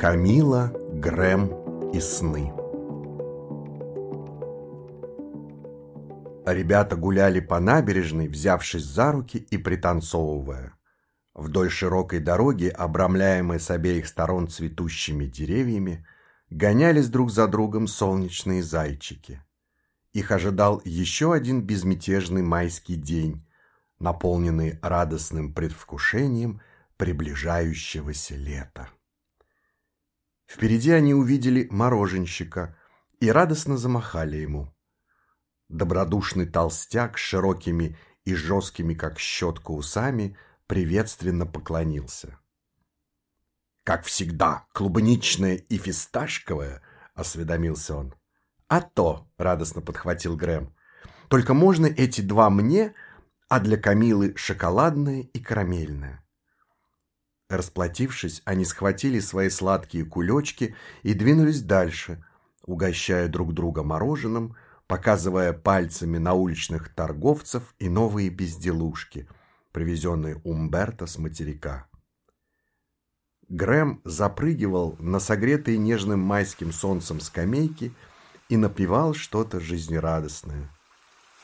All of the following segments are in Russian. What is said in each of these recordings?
Камила, Грэм и сны Ребята гуляли по набережной, взявшись за руки и пританцовывая. Вдоль широкой дороги, обрамляемой с обеих сторон цветущими деревьями, гонялись друг за другом солнечные зайчики. Их ожидал еще один безмятежный майский день, наполненный радостным предвкушением приближающегося лета. Впереди они увидели мороженщика и радостно замахали ему. Добродушный толстяк с широкими и жесткими, как щетка, усами приветственно поклонился. «Как всегда, клубничное и фисташковое», — осведомился он. «А то», — радостно подхватил Грэм, — «только можно эти два мне, а для Камилы шоколадное и карамельное». Расплатившись, они схватили свои сладкие кулечки и двинулись дальше, угощая друг друга мороженым, показывая пальцами на уличных торговцев и новые безделушки, привезенные Умберто с материка. Грэм запрыгивал на согретые нежным майским солнцем скамейки и напевал что-то жизнерадостное.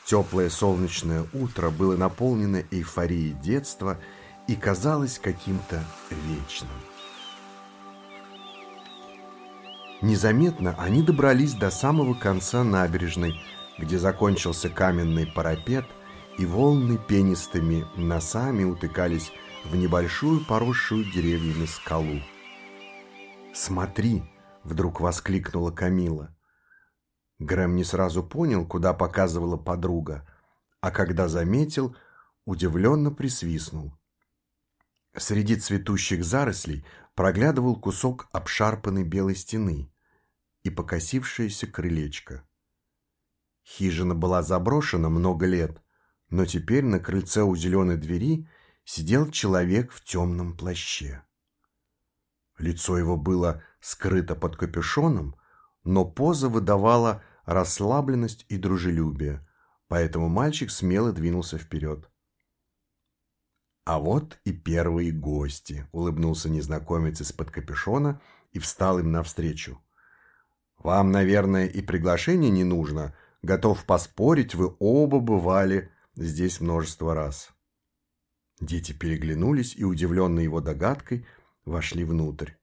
Теплое солнечное утро было наполнено эйфорией детства и казалось каким-то вечным. Незаметно они добрались до самого конца набережной, где закончился каменный парапет, и волны пенистыми носами утыкались в небольшую поросшую деревьями скалу. «Смотри!» — вдруг воскликнула Камила. Грэм не сразу понял, куда показывала подруга, а когда заметил, удивленно присвистнул. Среди цветущих зарослей проглядывал кусок обшарпанной белой стены и покосившееся крылечко. Хижина была заброшена много лет, но теперь на крыльце у зеленой двери сидел человек в темном плаще. Лицо его было скрыто под капюшоном, но поза выдавала расслабленность и дружелюбие, поэтому мальчик смело двинулся вперед. «А вот и первые гости», — улыбнулся незнакомец из-под капюшона и встал им навстречу. «Вам, наверное, и приглашение не нужно. Готов поспорить, вы оба бывали здесь множество раз». Дети переглянулись и, удивленные его догадкой, вошли внутрь.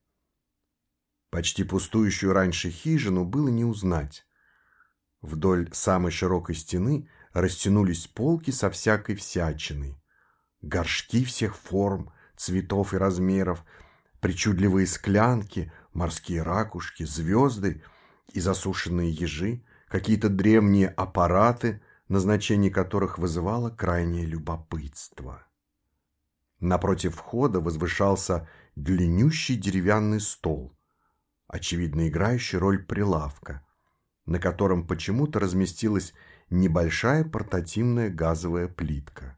Почти пустующую раньше хижину было не узнать. Вдоль самой широкой стены растянулись полки со всякой всячиной горшки всех форм, цветов и размеров, причудливые склянки, морские ракушки, звезды и засушенные ежи, какие-то древние аппараты, назначение которых вызывало крайнее любопытство. Напротив входа возвышался длиннющий деревянный стол, очевидно играющий роль прилавка, на котором почему-то разместилась небольшая портативная газовая плитка.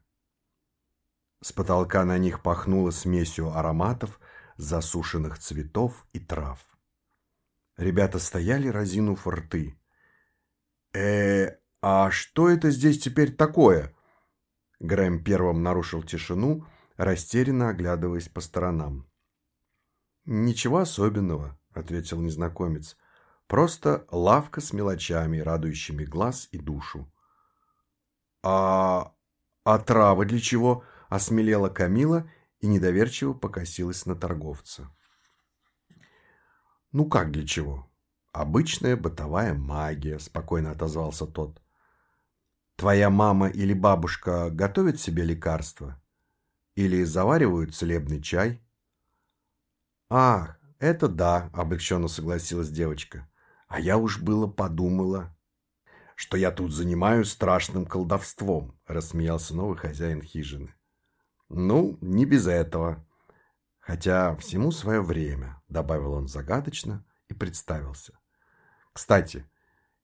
С потолка на них пахнуло смесью ароматов, засушенных цветов и трав. Ребята стояли, разинув рты. э а что это здесь теперь такое?» Грэм первым нарушил тишину, растерянно оглядываясь по сторонам. «Ничего особенного», — ответил незнакомец. «Просто лавка с мелочами, радующими глаз и душу». «А... а травы для чего?» Осмелела Камила и недоверчиво покосилась на торговца. «Ну как для чего? Обычная бытовая магия», — спокойно отозвался тот. «Твоя мама или бабушка готовят себе лекарства? Или заваривают целебный чай?» «Ах, это да», — облегченно согласилась девочка. «А я уж было подумала, что я тут занимаюсь страшным колдовством», — рассмеялся новый хозяин хижины. Ну, не без этого. Хотя всему свое время, добавил он загадочно и представился. Кстати,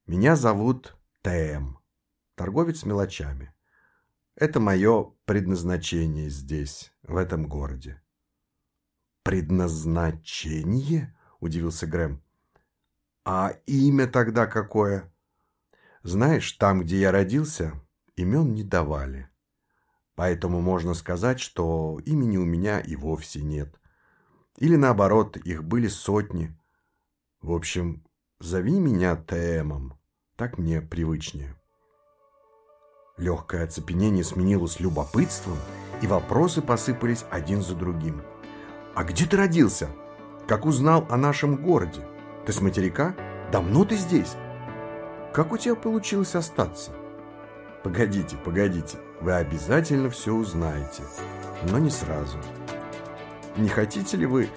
меня зовут ТМ, торговец мелочами. Это мое предназначение здесь, в этом городе. «Предназначение?» – удивился Грэм. «А имя тогда какое?» «Знаешь, там, где я родился, имен не давали. Поэтому можно сказать, что имени у меня и вовсе нет. Или наоборот, их были сотни. В общем, зови меня Тэмом, так мне привычнее. Легкое оцепенение сменилось любопытством, и вопросы посыпались один за другим. «А где ты родился? Как узнал о нашем городе? Ты с материка? Давно ты здесь? Как у тебя получилось остаться?» «Погодите, погодите, вы обязательно все узнаете, но не сразу. Не хотите ли вы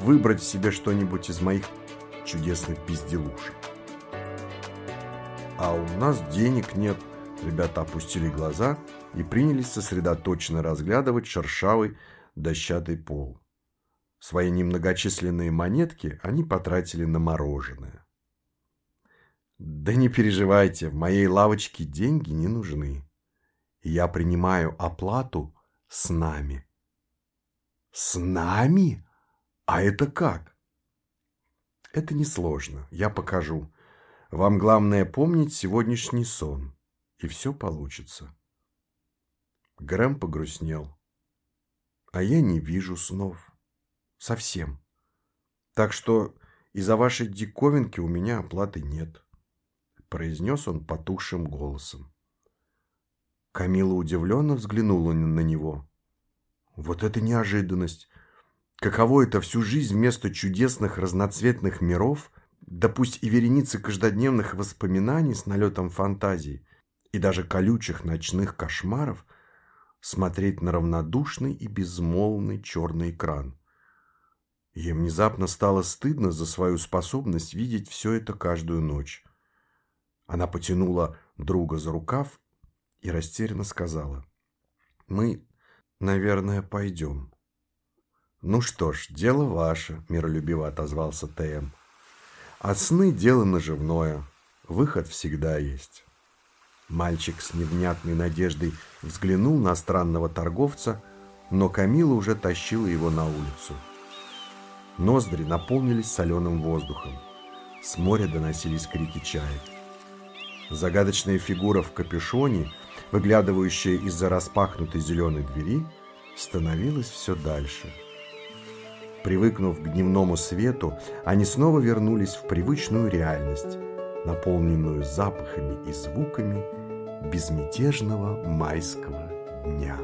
выбрать себе что-нибудь из моих чудесных безделушек?» «А у нас денег нет», Ребята опустили глаза и принялись сосредоточенно разглядывать шершавый дощатый пол. Свои немногочисленные монетки они потратили на мороженое. «Да не переживайте, в моей лавочке деньги не нужны. Я принимаю оплату с нами». «С нами? А это как?» «Это несложно, я покажу. Вам главное помнить сегодняшний сон и все получится. Грэм погрустнел. А я не вижу снов. Совсем. Так что из-за вашей диковинки у меня оплаты нет, произнес он потухшим голосом. Камила удивленно взглянула на него. Вот это неожиданность! Каково это всю жизнь вместо чудесных разноцветных миров, да пусть и вереницы каждодневных воспоминаний с налетом фантазии, и даже колючих ночных кошмаров смотреть на равнодушный и безмолвный черный экран. Ей внезапно стало стыдно за свою способность видеть все это каждую ночь. Она потянула друга за рукав и растерянно сказала. «Мы, наверное, пойдем». «Ну что ж, дело ваше», — миролюбиво отозвался ТМ. «А сны — дело наживное. Выход всегда есть». Мальчик с невнятной надеждой взглянул на странного торговца, но Камила уже тащила его на улицу. Ноздри наполнились соленым воздухом. С моря доносились крики чаек. Загадочная фигура в капюшоне, выглядывающая из-за распахнутой зеленой двери, становилась все дальше. Привыкнув к дневному свету, они снова вернулись в привычную реальность, наполненную запахами и звуками безмятежного майского дня.